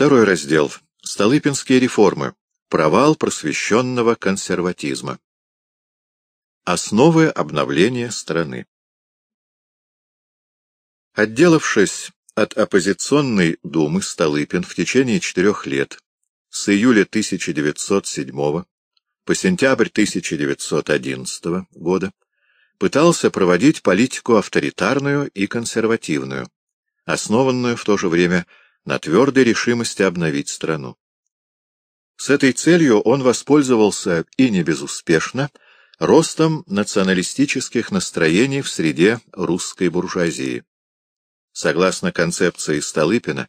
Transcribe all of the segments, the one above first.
Второй раздел. Столыпинские реформы. Провал просвещенного консерватизма. Основы обновления страны. Отделавшись от оппозиционной думы, Столыпин в течение четырех лет, с июля 1907 по сентябрь 1911 года, пытался проводить политику авторитарную и консервативную, основанную в то же время на твердой решимости обновить страну. С этой целью он воспользовался и не безуспешно ростом националистических настроений в среде русской буржуазии. Согласно концепции Столыпина,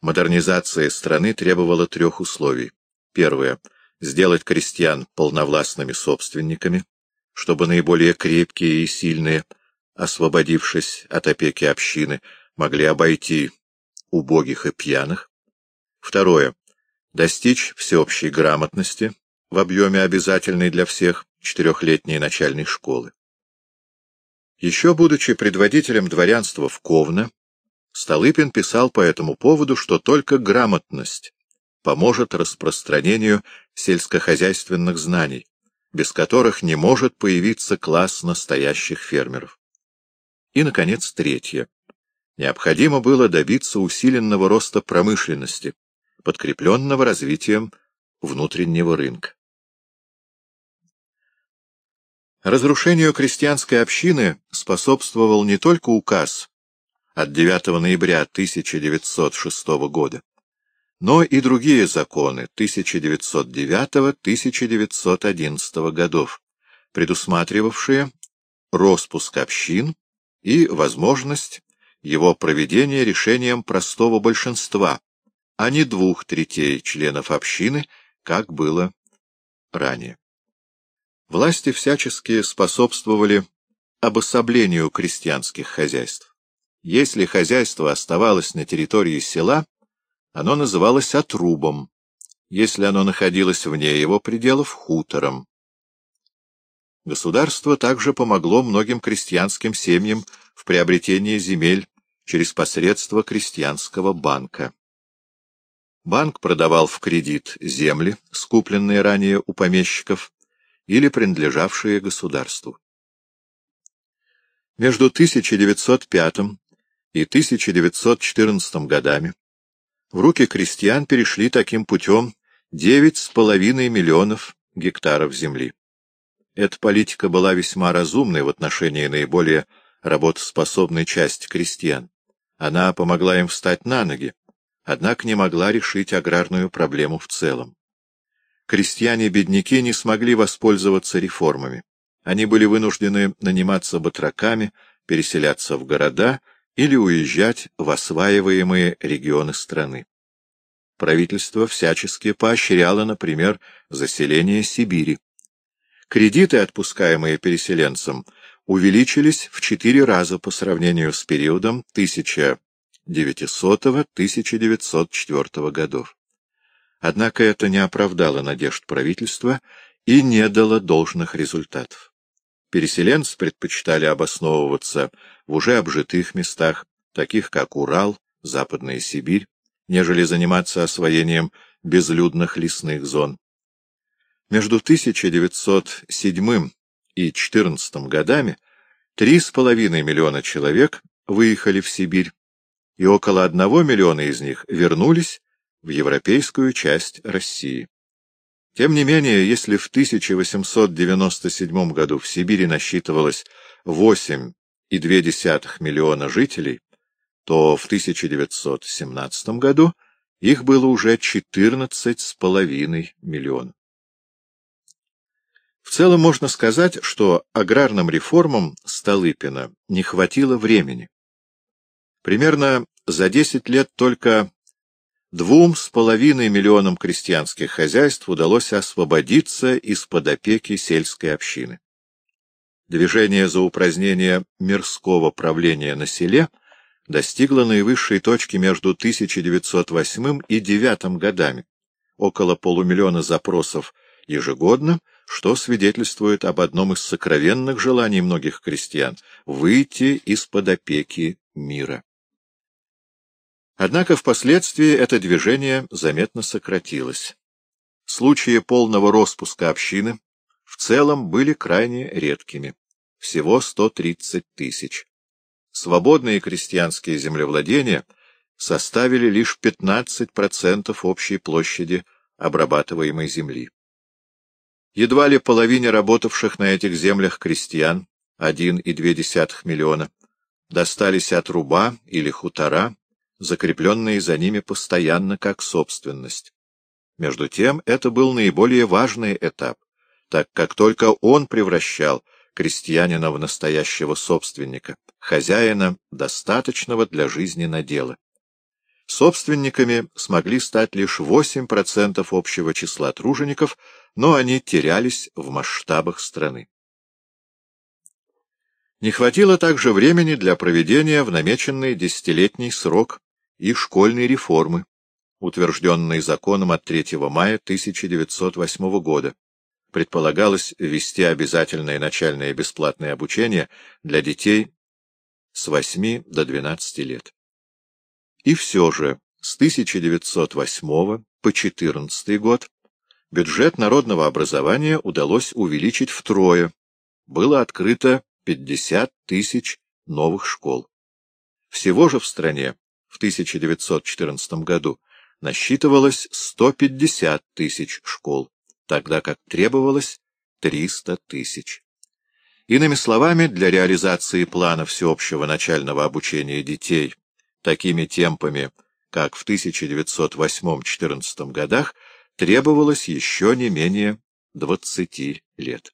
модернизация страны требовала трех условий. Первое — сделать крестьян полновластными собственниками, чтобы наиболее крепкие и сильные, освободившись от опеки общины, могли обойти убогих и пьяных. Второе — достичь всеобщей грамотности в объеме обязательной для всех четырехлетней начальной школы. Еще будучи предводителем дворянства в Ковно, Столыпин писал по этому поводу, что только грамотность поможет распространению сельскохозяйственных знаний, без которых не может появиться класс настоящих фермеров. И, наконец, третье. Необходимо было добиться усиленного роста промышленности, подкрепленного развитием внутреннего рынка. Разрушению крестьянской общины способствовал не только указ от 9 ноября 1906 года, но и другие законы 1909-1911 годов, предусматривавшие распуск общин и возможность его проведения решением простого большинства, а не двух третей членов общины, как было ранее. Власти всячески способствовали обособлению крестьянских хозяйств. Если хозяйство оставалось на территории села, оно называлось отрубом, если оно находилось вне его пределов — хутором. Государство также помогло многим крестьянским семьям в приобретении земель через посредство крестьянского банка. Банк продавал в кредит земли, скупленные ранее у помещиков, или принадлежавшие государству. Между 1905 и 1914 годами в руки крестьян перешли таким путем 9,5 миллионов гектаров земли. Эта политика была весьма разумной в отношении наиболее работоспособной части крестьян. Она помогла им встать на ноги, однако не могла решить аграрную проблему в целом. Крестьяне-бедняки не смогли воспользоваться реформами. Они были вынуждены наниматься батраками, переселяться в города или уезжать в осваиваемые регионы страны. Правительство всячески поощряло, например, заселение Сибири. Кредиты, отпускаемые переселенцам, увеличились в четыре раза по сравнению с периодом 1900-1904 годов. Однако это не оправдало надежд правительства и не дало должных результатов. Переселенцы предпочитали обосновываться в уже обжитых местах, таких как Урал, Западная Сибирь, нежели заниматься освоением безлюдных лесных зон. Между 1907 и 14 годами 3,5 миллиона человек выехали в Сибирь, и около 1 миллиона из них вернулись в европейскую часть России. Тем не менее, если в 1897 году в Сибири насчитывалось 8,2 миллиона жителей, то в 1917 году их было уже 14,5 миллионов. В целом можно сказать, что аграрным реформам Столыпина не хватило времени. Примерно за 10 лет только двум с половиной миллионам крестьянских хозяйств удалось освободиться из-под опеки сельской общины. Движение за упразднение мирского правления на селе достигло наивысшей точки между 1908 и 2009 годами, около полумиллиона запросов ежегодно, что свидетельствует об одном из сокровенных желаний многих крестьян — выйти из-под опеки мира. Однако впоследствии это движение заметно сократилось. Случаи полного распуска общины в целом были крайне редкими, всего 130 тысяч. Свободные крестьянские землевладения составили лишь 15% общей площади обрабатываемой земли. Едва ли половине работавших на этих землях крестьян, 1,2 миллиона, достались от руба или хутора, закрепленные за ними постоянно как собственность. Между тем, это был наиболее важный этап, так как только он превращал крестьянина в настоящего собственника, хозяина, достаточного для жизни надела. Собственниками смогли стать лишь 8% общего числа тружеников, но они терялись в масштабах страны. Не хватило также времени для проведения в намеченный десятилетний срок и школьной реформы, утвержденной законом от 3 мая 1908 года. Предполагалось ввести обязательное начальное бесплатное обучение для детей с 8 до 12 лет. И все же с 1908 по 14 год бюджет народного образования удалось увеличить втрое. Было открыто 50 тысяч новых школ. Всего же в стране в 1914 году насчитывалось 150 тысяч школ, тогда как требовалось 300 тысяч. Иными словами, для реализации плана всеобщего начального обучения детей такими темпами, как в 1908-14 годах, требовалось еще не менее 20 лет.